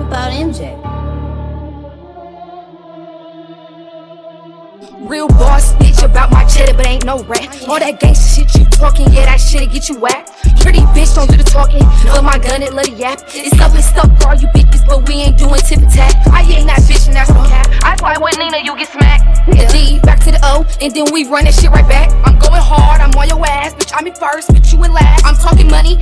about MJ? Real boss bitch about my cheddar, but ain't no rat. All that gangsta shit you talking, yeah, that shit'll get you whacked. Pretty bitch, don't do the talking. Love my gun and love the yap. It's up and stuff for all you bitches, but we ain't doing tip and. I ain't that bitch and that's no cap. I fly with Nina, you get smacked. The D, back to the O, and then we run that shit right back. I'm going hard, I'm on your ass, bitch. I'm in first, bitch, you in last. I'm talking money,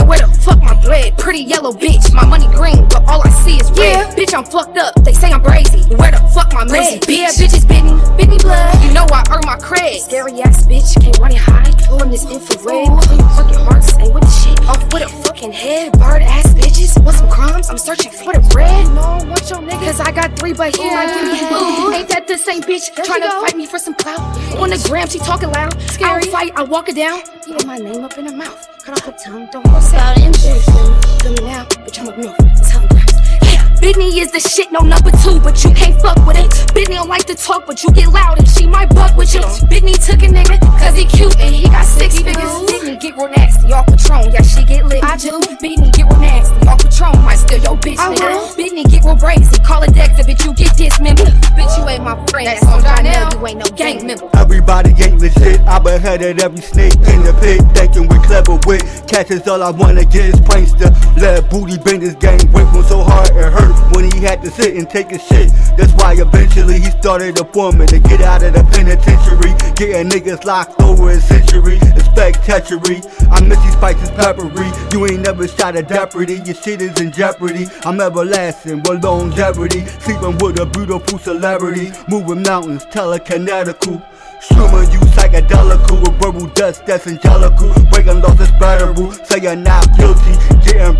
yeah. Where the fuck my bread? Pretty yellow bitch, my money green, but all I see is red. Yeah. Bitch, I'm fucked up. They say I'm crazy. Where the fuck my legs? Yeah, bitches bit me, bit me blood. You know I earn my cred. Scary ass bitch, can't run it high. On this infrared, clean fucking hearts, ain't with the shit. Off with a fucking head, bird ass bitches. Want some crumbs? I'm searching for the bread. No, want your nigga? Cause I got three, but he might give me head. Ain't that the same bitch trying to fight me for some clout? On the gram, she talking loud. Scary. I don't fight, I walk it down. Put my name up in her mouth. Cut off her tongue, don't want About MJ. Feel now, bitch, I'm up north. It's how Yeah, Britney is the shit, no number two, but you can't fuck with it. Britney don't like to talk, but you get loud and she might buck with you. Britney took a nigga, cause he cute and he got six figures. Britney get real nasty, off Patron, yeah, she get lit. I do. Britney get real nasty, off Patron, might steal your bitch, nigga. Britney get real brazy, call it Dexter, Everybody ain't legit. I've been beheaded every snake in the pit. Thinking we clever wit. Catches all I wanna get is prankster. Let booty bend this game. Him so hard it hurt had to sit and take a shit. That's why eventually he started a foreman to get out of the penitentiary. Getting niggas locked over a century. Expect treachery. I miss these spices peppery. You ain't never shot a deputy. Your shit is in jeopardy. I'm everlasting with longevity. Sleeping with a beautiful celebrity. Moving mountains, telekinetical. Strumming you psychedelical with verbal dust that's angelical. Breaking laws is bearable. Say you're not guilty. Getting.